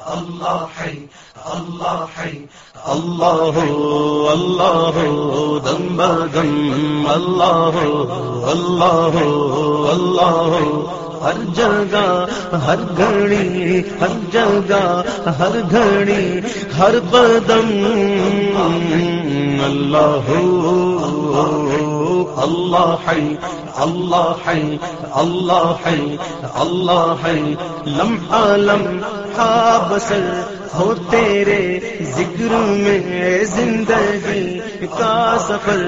الله حي الله حي الله الله دم بدم الله الله الله ہر جگہ ہر گھڑی، ہر جگہ ہر گھڑی، ہر قدم۔ اللہ ہو اللہ حی اللہ حی اللہ حی اللہ حی لمحہ لمحہ بسر ہو تیرے ذکر میں زندگی کا سفر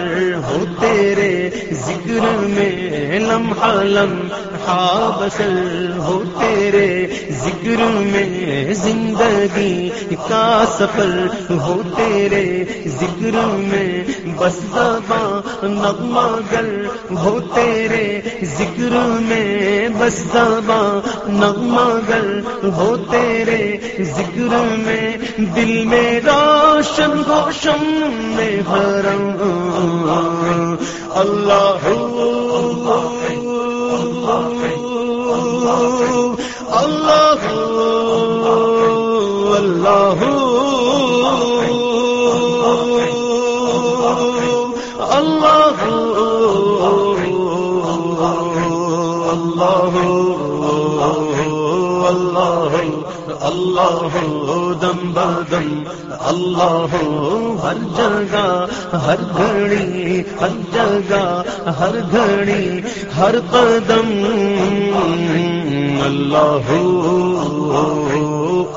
ہو تیرے ذکر میں. لمحہ لمحہ بسر ہو تیرے ذکر میں زندگی کا سفر ہو تیرے ذکر میں. بس زباں نغمہ گر ہو تیرے ذکر میں بس زباں نغمہ گر ہو تیرے ذکر میں دل میں روشن روشن میں حرم اللہ اللہ اللہ اللہ اللہ اللہ اللہ دم بدم اللہ ہر جگہ ہر گھڑی ہر جگہ ہر گھڑی ہر قدم اللہ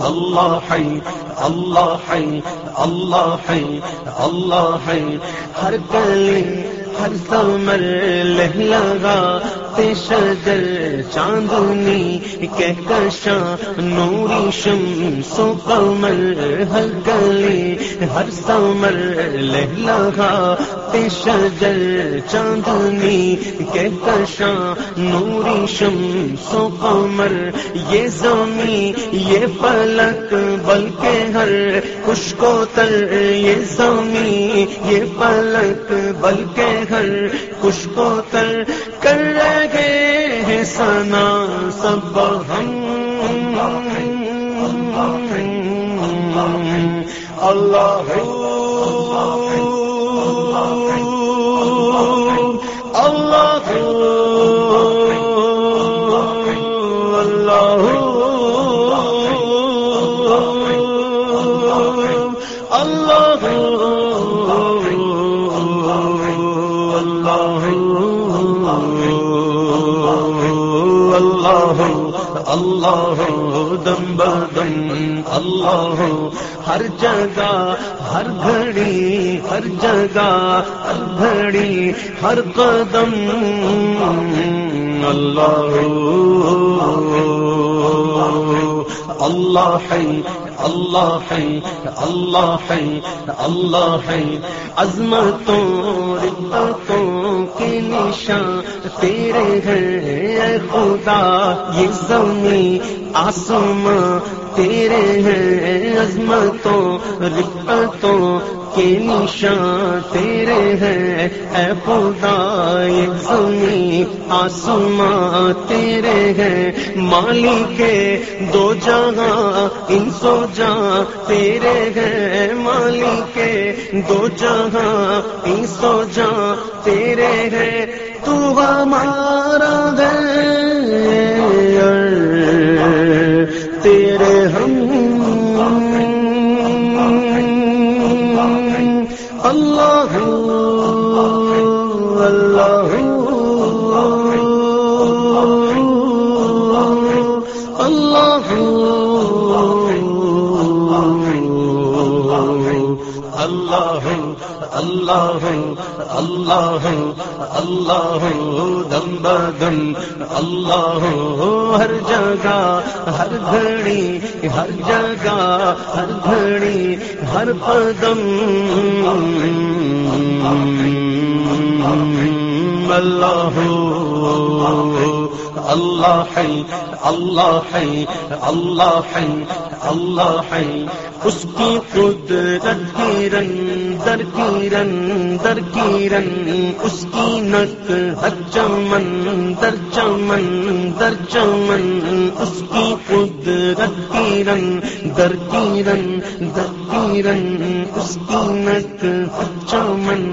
اللہ حی اللہ حی اللہ حی اللہ حی ہر گلی ہر سمر لہلا گا شجر چاندنی کہکشاں نوری شم سو کمر ہر گلی ہر سمر لہ لگا شجر چاندنی کہکشاں نوری شم سو کمر یہ زمین، یہ پلک، بلکہ ہر خوش کو تر یہ زمین، یہ پلک، بلکہ ہر خوش کو تر کر رہے ہیں سنا سب ہم۔ اللہ اللہ اللہ اللہ اللہ دم بدم، اللہ ہر جگہ، ہر گھڑی، ہر جگہ، ہر گھڑی، ہر قدم، اللہ اللہ ہے اللہ ہے اللہ ہے اللہ ہے. عظمتوں ربتوں کے تیرے ہیں، اے خدا، یہ زمین آسمان تیرے ہیں، عظمتوں ربتوں کے نشان تیرے ہیں۔ اے خدا، یہ زمین آسمان تیرے ہیں۔ مالک کے دو جہاں ان سو جہاں تیرے ہیں مالک، دو جہاں ان سو جہاں تیرے ہیں تو ہمارا ہے تیرے ہم۔ اللہ اللہ اللہ اللہ اللہ اللہ اللہ دم بدم اللہ ہر جگہ، ہر گھڑی، ہر جگہ، ہر گھڑی، ہر قدم. اللہ اللہ ہے اللہ ہے اللہ ہے اللہ ہے اس کی قدرت کرن در کرن در کرن اس کی نک چمن، در چمن در چمن۔ اس کی قدرت کرن در کرن در کرن اس کی نک چمن،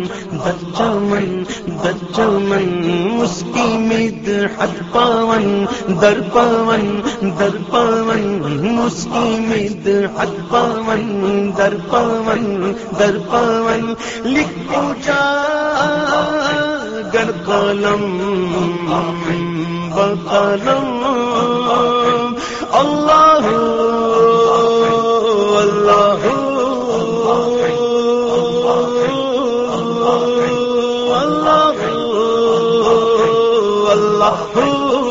در چمن در چمن۔ اس کی مد حد پاون در پاون در پاون اس کی مد حد پاون پون در پون در پون لکھو جا گر قلم بقلم اللہ اللہ اللہ اللہ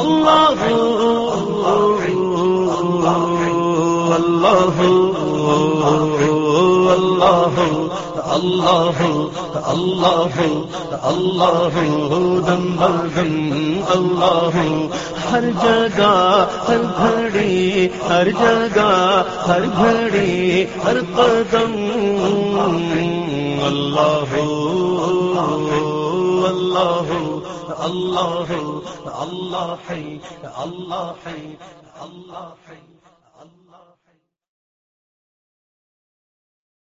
اللہ اللہ اللہ اللہ اللہ دم دم اللہ ہر جگہ ہر گھڑی ہر جگہ ہر گھڑی ہر قدم اللہ اللہ اللہ اللہ ہے اللہ ہے اللہ ہے.